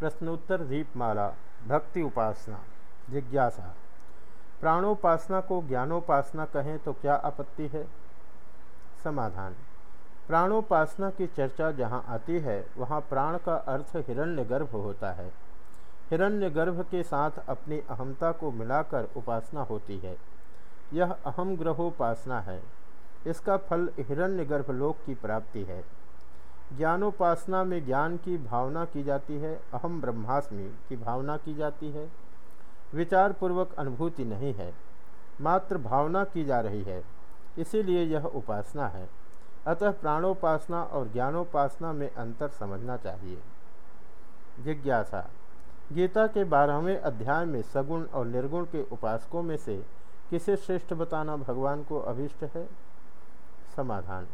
प्रश्नोत्तर दीपमाला, भक्ति उपासना, जिज्ञासा। प्राणोपासना को ज्ञानोपासना कहें तो क्या आपत्ति है? समाधान। प्राणोपासना की चर्चा जहाँ आती है, वहाँ प्राण का अर्थ हिरण्यगर्भ होता है। हिरण्यगर्भ के साथ अपनी अहमता को मिलाकर उपासना होती है। यह अहम ग्रहोपासना है। इसका फल हिरण्यगर्भ लोक की प्राप्ति है। ज्ञानोपासना में ज्ञान की भावना की जाती है, अहम ब्रह्मास्मि की भावना की जाती है। विचार पूर्वक अनुभूति नहीं है, मात्र भावना की जा रही है, इसीलिए यह उपासना है। अतः प्राणोपासना और ज्ञानोपासना में अंतर समझना चाहिए। जिज्ञासा, गीता के बारहवें अध्याय में सगुण और निर्गुण के उपासकों में से किसे श्रेष्ठ बताना भगवान को अभिष्ट है? समाधान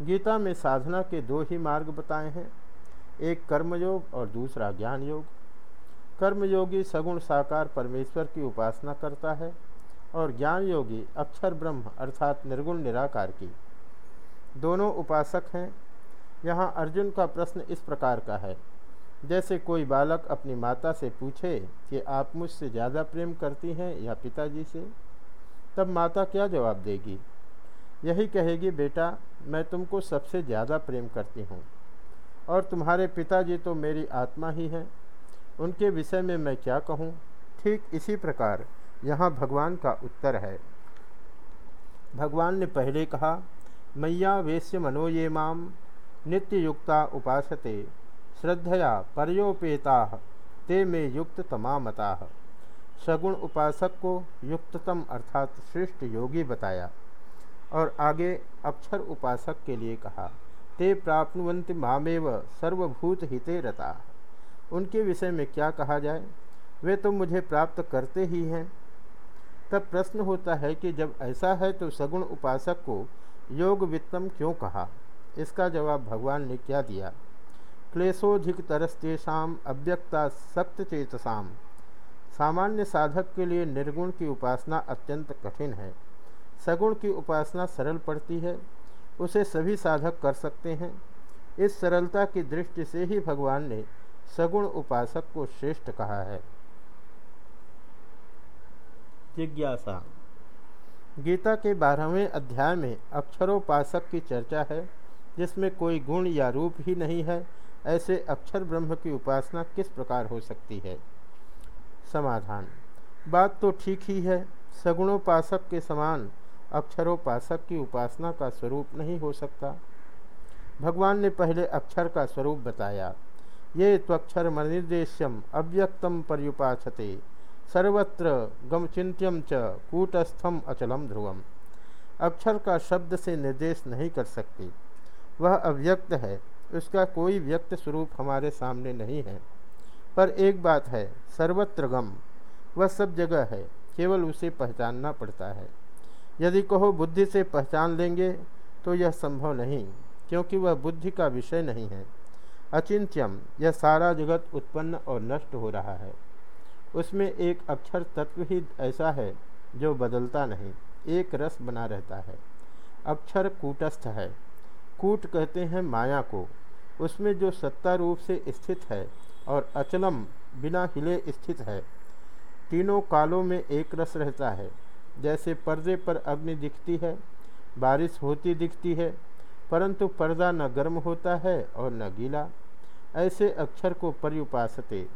गीता में साधना के दो ही मार्ग बताए हैं, एक कर्मयोग और दूसरा ज्ञान योग कर्मयोगी सगुण साकार परमेश्वर की उपासना करता है और ज्ञान योगी अक्षर ब्रह्म अर्थात निर्गुण निराकार की। दोनों उपासक हैं। यहाँ अर्जुन का प्रश्न इस प्रकार का है। जैसे कोई बालक अपनी माता से पूछे कि आप मुझसे ज़्यादा प्रेम करती हैं या पिताजी से, तब माता क्या जवाब देगी? यही कहेगी, बेटा, मैं तुमको सबसे ज़्यादा प्रेम करती हूँ। और तुम्हारे पिताजी तो मेरी आत्मा ही हैं। उनके विषय में मैं क्या कहूँ? ठीक इसी प्रकार यहाँ भगवान का उत्तर है। भगवान ने पहले कहा मैया वेश्य मनो ये माम नित्य युक्ता उपासते, श्रद्धया परयोपेता, ते में युक्त तमामता। सगुण उपासक को युक्ततम अर्थात श्रेष्ठ योगी बताया। और आगे अक्षर उपासक के लिए कहा, ते प्राप्नुवंत मामेव सर्वभूत हिते रता। उनके विषय में क्या कहा जाए? वे तो मुझे प्राप्त करते ही हैं। तब प्रश्न होता है कि जब ऐसा है तो सगुण उपासक को योग वित्तम क्यों कहा? इसका जवाब भगवान ने क्या दिया? क्लेशोधिक तरस्तेषाम अव्यक्ता सक्त चेतसाम सामान्य साधक के लिए निर्गुण की उपासना अत्यंत कठिन है। सगुण की उपासना सरल पड़ती है उसे सभी साधक कर सकते हैं। इस सरलता की दृष्टि से ही भगवान ने सगुण उपासक को श्रेष्ठ कहा है। जिज्ञासा। गीता के बारहवें अध्याय में अक्षरोपासक की चर्चा है जिसमें कोई गुण या रूप ही नहीं है ऐसे अक्षर ब्रह्म की उपासना किस प्रकार हो सकती है? समाधान। बात तो ठीक ही है सगुणोपासक के समान अक्षरोपासक की उपासना का स्वरूप नहीं हो सकता। भगवान ने पहले अक्षर का स्वरूप बताया। ये त्वक्षर मनिर्देश्यम अव्यक्तम पर्युपासते, सर्वत्र गमचिंत्यम च कूटस्थम अचलम ध्रुवम। अक्षर का शब्द से निर्देश नहीं कर सकती। वह अव्यक्त है, उसका कोई व्यक्त स्वरूप हमारे सामने नहीं है। पर एक बात है, सर्वत्र गम, वह सब जगह है, केवल उसे पहचानना पड़ता है। यदि कहो बुद्धि से पहचान लेंगे तो यह संभव नहीं, क्योंकि वह बुद्धि का विषय नहीं है। अचिंत्यम, यह सारा जगत उत्पन्न और नष्ट हो रहा है। उसमें एक अक्षर तत्व ही ऐसा है, जो बदलता नहीं, एक रस बना रहता है। अक्षर कूटस्थ है। कूट कहते हैं माया को। उसमें जो सत्ता रूप से स्थित है और अचलम बिना हिले स्थित है, तीनों कालों में एक रस रहता है। जैसे पर्दे पर अग्नि दिखती है, बारिश होती दिखती है, परंतु पर्दा न गर्म होता है और न गीला। ऐसे अक्षर को पर्युपासते।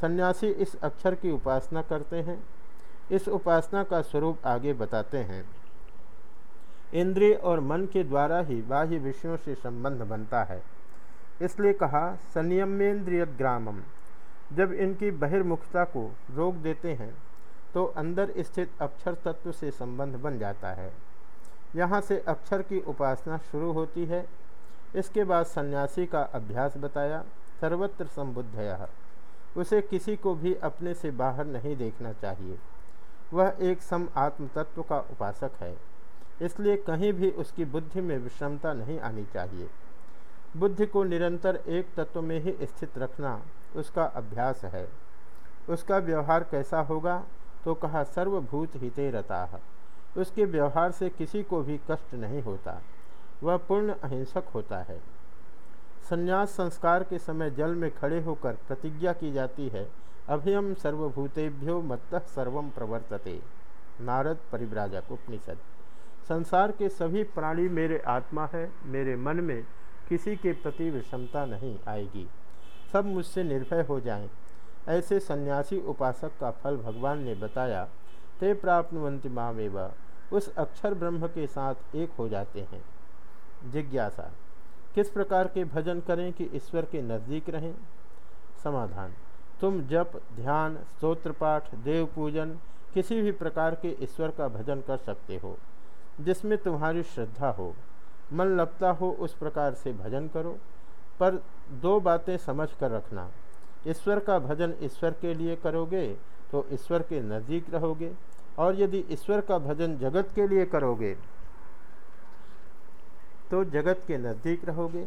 सन्यासी इस अक्षर की उपासना करते हैं। इस उपासना का स्वरूप आगे बताते हैं। इंद्रिय और मन के द्वारा ही बाह्य विषयों से संबंध बनता है। इसलिए कहा संयमेंद्रिय ग्रामम। जब इनकी बहिर्मुखता को रोक देते हैं तो अंदर स्थित अक्षर तत्व से संबंध बन जाता है। यहाँ से अक्षर की उपासना शुरू होती है। इसके बाद सन्यासी का अभ्यास बताया, सर्वत्र संबुद्धया। उसे किसी को भी अपने से बाहर नहीं देखना चाहिए। वह एक सम आत्म तत्व का उपासक है। इसलिए कहीं भी उसकी बुद्धि में विषमता नहीं आनी चाहिए। बुद्धि को निरंतर एक तत्व में ही स्थित रखना उसका अभ्यास है। उसका व्यवहार कैसा होगा? तो कहा, सर्वभूत हिते रता। उसके व्यवहार से किसी को भी कष्ट नहीं होता। वह पूर्ण अहिंसक होता है। संन्यास संस्कार के समय जल में खड़े होकर प्रतिज्ञा की जाती है अभियम सर्वभूतेभ्यो मत्तः सर्व प्रवर्तते। नारद परिव्राजक, उपनिषद। संसार के सभी प्राणी मेरे आत्मा है, मेरे मन में किसी के प्रति विषमता नहीं आएगी। सब मुझसे निर्भय हो जाएँ। ऐसे सन्यासी उपासक का फल भगवान ने बताया, ते प्राप्तवंति मामेवा। उस अक्षर ब्रह्म के साथ एक हो जाते हैं। जिज्ञासा, किस प्रकार के भजन करें कि ईश्वर के नज़दीक रहें? समाधान, तुम जप, ध्यान, स्तोत्र पाठ, देव पूजन, किसी भी प्रकार के ईश्वर का भजन कर सकते हो, जिसमें तुम्हारी श्रद्धा हो। मन लगता हो उस प्रकार से भजन करो, पर दो बातें समझ कर रखना। ईश्वर का भजन ईश्वर के लिए करोगे तो ईश्वर के नज़दीक रहोगे। और यदि ईश्वर का भजन जगत के लिए करोगे तो जगत के नज़दीक रहोगे।